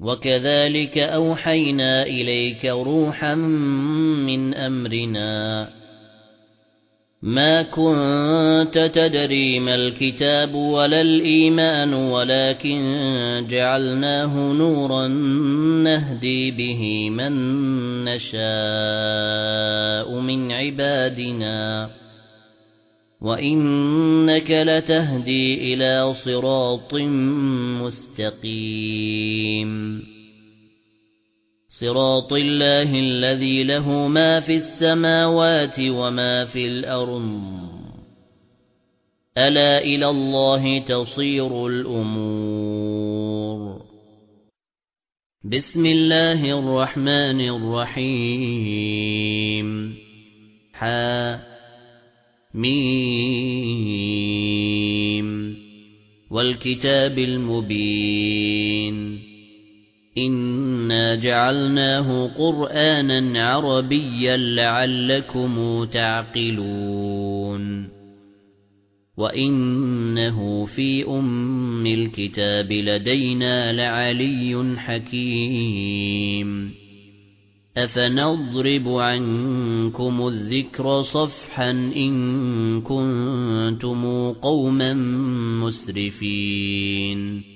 وَكَذَلِكَ أَوْحَيْنَا إِلَيْكَ رُوحًا مِنْ أَمْرِنَا. مَا كُنْتَ تَدْرِي مَا الْكِتَابُ وَلَا الْإِيمَانُ وَلَكِنْ جَعَلْنَاهُ نُورًا نَهْدِي بِهِ مَن نَّشَاءُ مِنْ عِبَادِنَا. وَإِنَّكَ لَتَهْدِي إِلَى صِرَاطٍ مُسْتَقِيمٍ. صِرَاطِ اللَّهِ الَّذِي لَهُ مَا فِي السَّمَاوَاتِ وَمَا فِي الْأَرْضِ. أَلَا إِلَى اللَّهِ تَصِيرُ الْأُمُورُ. بِسْمِ اللَّهِ الرَّحْمَنِ الرَّحِيمِ. حَا ميم والكتاب المبين. إنا جعلناه قرآنا عربيا لعلكم تعقلون. وإنه في أم الكتاب لدينا لعلي حكيم. أَفَنَضْرِبُ عَنكُمُ الذِّكْرَ صَفْحًا إِن كُنتُمْ قَوْمًا مُسْرِفِينَ.